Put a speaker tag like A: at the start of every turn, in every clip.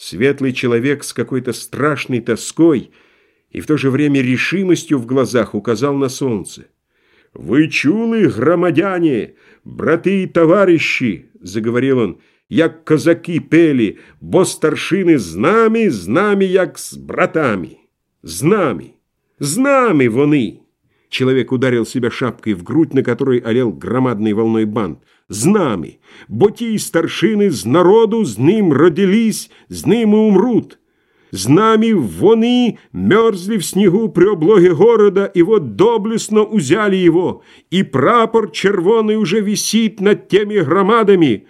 A: Светлый человек с какой-то страшной тоской и в то же время решимостью в глазах указал на солнце. «Вы чулы, громадяне, браты и товарищи!» — заговорил он. «Як козаки пели, бо старшины з нами, з нами, як з братами! З нами! З нами вони!» Человек ударил себя шапкой в грудь, на которой олел громадной волной бант з нами, бо ті старшини народу з ним родились, з ними умрут. З нами вони мерзли в снегу при облоге города, и вот доблестно узяли его, и прапор червоный уже висит над теми громадами.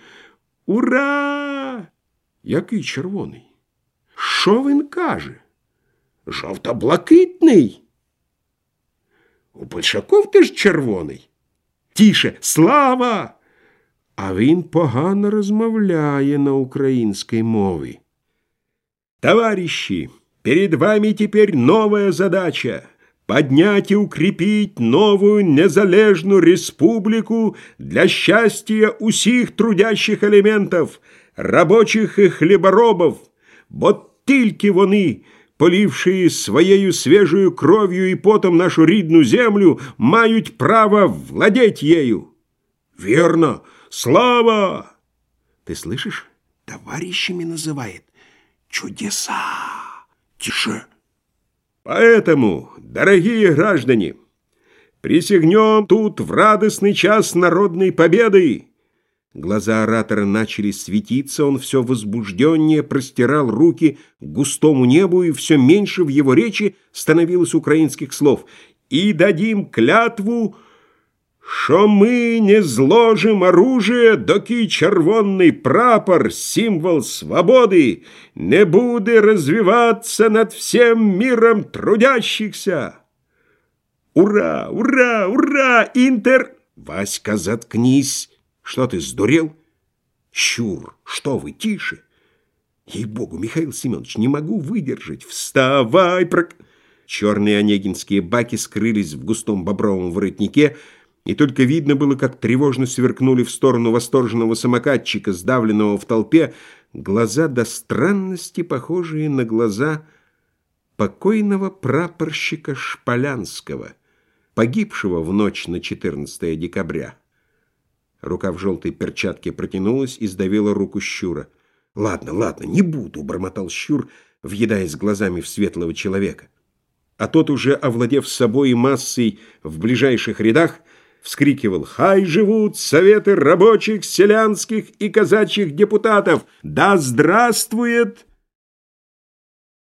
A: Ура! Який червоний? Що він каже? Жовто-блакитний. У Большаков теж червоний. Тише, слава! а він погано розмовляє на українській мові. Товарищи, перед вами теперь новая задача – поднять и укрепить новую незалежную республику для счастья усіх трудящих элементов, рабочих и хлеборобов, бо тільки вони, полившие своєю свежою кров'ю і потом нашу рідну землю, мають право владеть ею. Верно, Слава! Ты слышишь? Товарищами называет. Чудеса! Тише! Поэтому, дорогие граждане, присягнем тут в радостный час народной победы. Глаза оратора начали светиться, он все возбужденнее простирал руки к густому небу, и все меньше в его речи становилось украинских слов. «И дадим клятву...» що ми не зложим оружие, доки червонний прапор, символ свободы, не буде развиваться над всем миром трудящихся. Ура, ура, ура, Интер! Васька, заткнись. Что ты, сдурел? Щур, что вы, тише. Ей-богу, Михаил Семенович, не могу выдержать. Вставай, прок... Черные онегинские баки скрылись в густом бобровом воротнике, и только видно было, как тревожно сверкнули в сторону восторженного самокатчика, сдавленного в толпе, глаза до странности похожие на глаза покойного прапорщика Шполянского, погибшего в ночь на 14 декабря. Рука в желтой перчатке протянулась и сдавила руку Щура. «Ладно, ладно, не буду», — бормотал Щур, въедаясь глазами в светлого человека. А тот, уже овладев собой и массой в ближайших рядах, вскрикивал «Хай живут советы рабочих, селянских и казачьих депутатов! Да здравствует